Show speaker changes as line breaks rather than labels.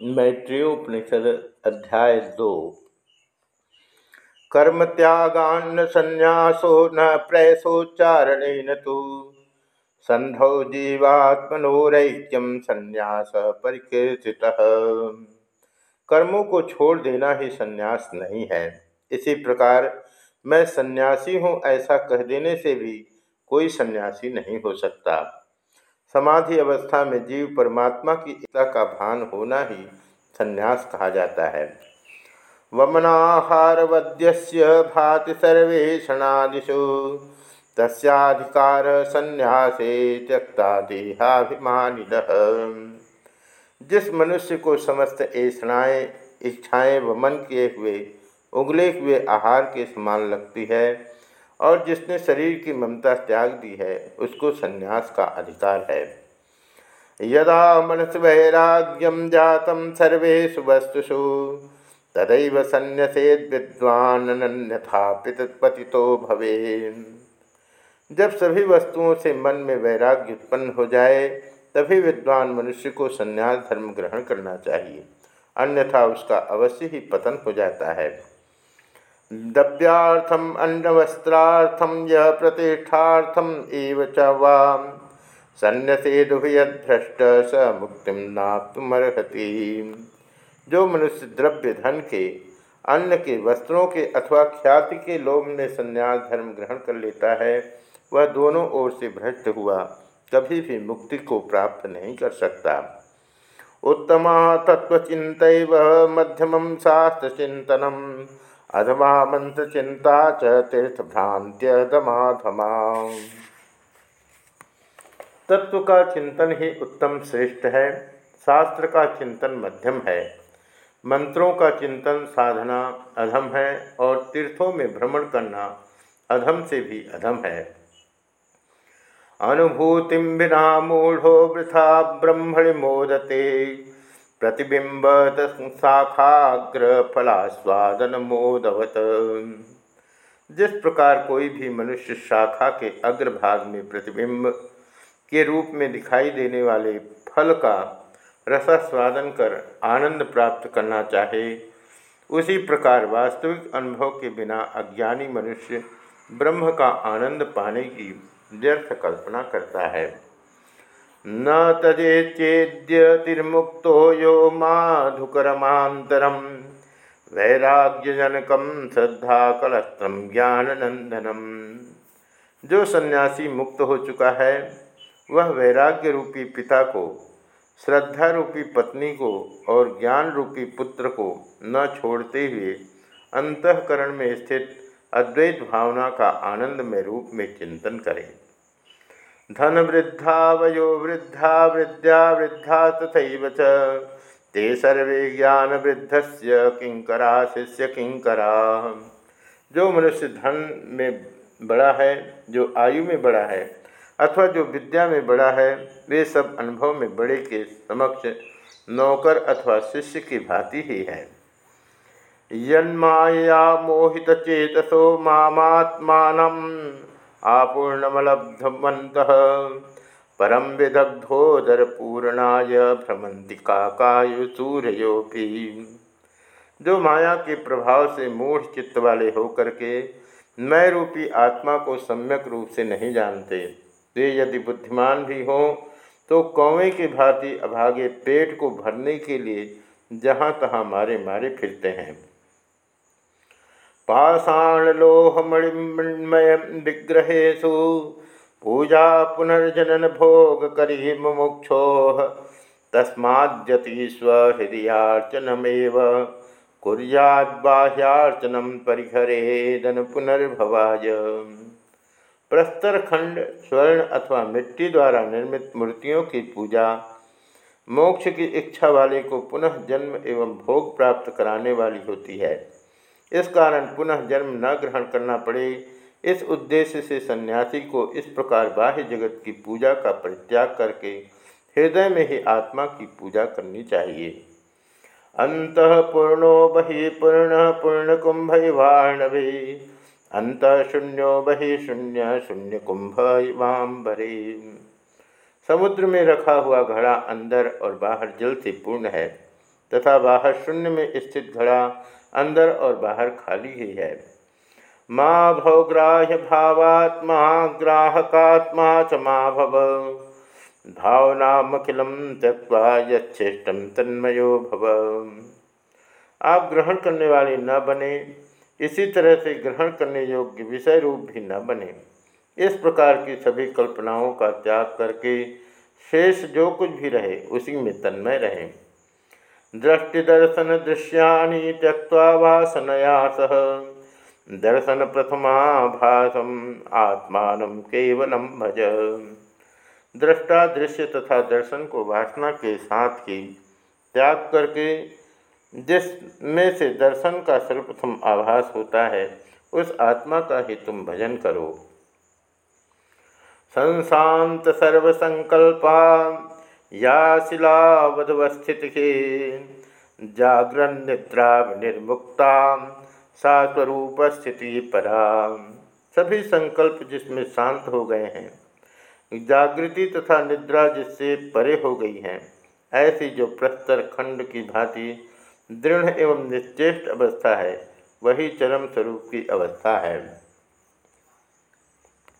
मैत्रियोपनिषद अध्याय दो। कर्म त्यागान्न संन्यासो न प्रयसोच्चारण तो। संधौ जीवात्मनोरैक्यम संन्यास परिकीर्ति कर्मों को छोड़ देना ही संन्यास नहीं है। इसी प्रकार मैं सन्यासी हूँ ऐसा कह देने से भी कोई सन्यासी नहीं हो सकता। समाधि अवस्था में जीव परमात्मा की इच्छा का भान होना ही संन्यास कहा जाता है। वमनाहारवद्यस्य भाति सर्वेषणादिषु, तस्याधिकार संन्यासे त्यक्ता देहाभिमानिद जिस मनुष्य को समस्त ऐषणाएँ, इच्छाएँ वमन किए हुए, उगले हुए आहार के समान लगती है और जिसने शरीर की ममता त्याग दी है, उसको संन्यास का अधिकार है। यदा मनस वैराग्यम जात सर्वेशु वस्तुषु, तदैव संन्यसेद विद्वान्यथा तो भवे जब सभी वस्तुओं से मन में वैराग्य उत्पन्न हो जाए, तभी विद्वान मनुष्य को संन्यास धर्म ग्रहण करना चाहिए। अन्यथा उसका अवश्य ही पतन हो जाता है। दव्यार्थम अन्नवस्त्रार्थम यह प्रतिष्ठार्थम एव च वाम। सन्नसेदुभयभ्रष्ट स मुक्ति नाप्तमर्हति। जो मनुष्य द्रव्य धन के, अन्न के, वस्त्रों के अथवा ख्याति के लोभ में संन्यास धर्म ग्रहण कर लेता है, वह दोनों ओर से भ्रष्ट हुआ, कभी भी मुक्ति को प्राप्त नहीं कर सकता। उत्तम तत्वचिंत मध्यम शास्त्र चिंतनम अधमा मंत्र चिंता च भ्रांत्यधमाधमा तत्व का चिंतन ही उत्तम श्रेष्ठ है, शास्त्र का चिंतन मध्यम है, मंत्रों का चिंतन साधना अधम है, और तीर्थों में भ्रमण करना अधम से भी अधम है। अनुभूति बिना मूढ़ो वृथा ब्रह्मणि मोदते प्रतिबिंब मोदवत जिस प्रकार कोई भी मनुष्य शाखा के अग्रभाग में प्रतिबिंब के रूप में दिखाई देने वाले फल का रसास्वादन कर आनंद प्राप्त करना चाहे, उसी प्रकार वास्तविक अनुभव के बिना अज्ञानी मनुष्य ब्रह्म का आनंद पाने की व्यर्थ कल्पना करता है। न तजे चेद्यतिर्मुक्तो यो माधुकरमान्तरं वैराग्यजनक श्रद्धा कलत्रम ज्ञाननंदनम जो सन्यासी मुक्त हो चुका है, वह वैराग्य रूपी पिता को श्रद्धा रूपी पत्नी को और ज्ञान रूपी पुत्र को न छोड़ते हुए अंतकरण में स्थित अद्वैत भावना का आनंद में रूप में चिंतन करें। धन वृद्धा वयो वृद्धा विद्या वृद्धा तथा च। ते सर्वे ज्ञान वृद्ध से किंकरा शिष्य किंकरा जो मनुष्य धन में बड़ा है, जो आयु में बड़ा है, अथवा जो विद्या में बड़ा है, वे सब अनुभव में बड़े के समक्ष नौकर अथवा शिष्य की भांति ही है। यन्माया मोहित चेतसो मात्मान आपूर्णमलब्धवंत परम विदग्धोदर पूर्णाय भ्रमंति काकायु सूर्योपी जो माया के प्रभाव से मूढ़ चित्त वाले होकर के मैं रूपी आत्मा को सम्यक रूप से नहीं जानते, वे यदि बुद्धिमान भी हों तो कौवे के भांति अभागे पेट को भरने के लिए जहाँ तहाँ मारे मारे फिरते हैं। पाषाणलोहमणिमय विग्रहेशु पूजा पुनर्जनन भोग करी मुमुक्षो। तस्माद्यति स्वहृदयार्चनमेव कुर्याद्बाह्यार्चनम परिघरेदन पुनर्भवाय। प्रस्तर खंड स्वर्ण अथवा मिट्टी द्वारा निर्मित मूर्तियों की पूजा, मोक्ष की इच्छा वाले को पुनः जन्म एवं भोग प्राप्त कराने वाली होती है। इस कारण पुनः जन्म न ग्रहण करना पड़े। इस उद्देश्य से सन्यासी को इस प्रकार बाह्य जगत की पूजा का परित्याग करके हृदय में ही आत्मा की पूजा करनी चाहिए। अंत पूर्णो बहि पूर्ण पूर्ण कुंभ वाणवे अंत शून्यो बहि शून्य शून्य कुंभ इवाम्बरे समुद्र में रखा हुआ घड़ा अंदर और बाहर जल से पूर्ण है तथा बाहर शून्य में स्थित घड़ा अंदर और बाहर खाली ही है। माँ भवग्राह्य भावात्मा, ग्राहकात्मा च माँ भव। भावनामखिलम त्यक्वा यच्छेष्टम तन्मयो भव। आप ग्रहण करने वाले न बने, इसी तरह से ग्रहण करने योग्य विषय रूप भी न बने। इस प्रकार की सभी कल्पनाओं का त्याग करके शेष जो कुछ भी रहे, उसी में तन्मय रहे। दृष्टि दर्शन दृश्यानि त्यक्वा वासनया सह। दर्शन प्रथमाभासम आत्मान केवलम भज। दृष्टा दृश्य तथा दर्शन को वासना के साथ ही त्याग करके जिसमें से दर्शन का सर्वप्रथम आभास होता है, उस आत्मा का ही तुम भजन करो। संशांत सर्वसंकल्पा या शिलावधवस्थित जागरण निद्रा निर्मुक्ता सा स्वरूप स्थिति परा। सभी संकल्प जिसमें शांत हो गए हैं, जागृति तथा निद्रा जिससे परे हो गई हैं, ऐसी जो प्रस्तर खंड की भांति दृढ़ एवं निश्चेष्ट अवस्था है, वही चरम स्वरूप की अवस्था है।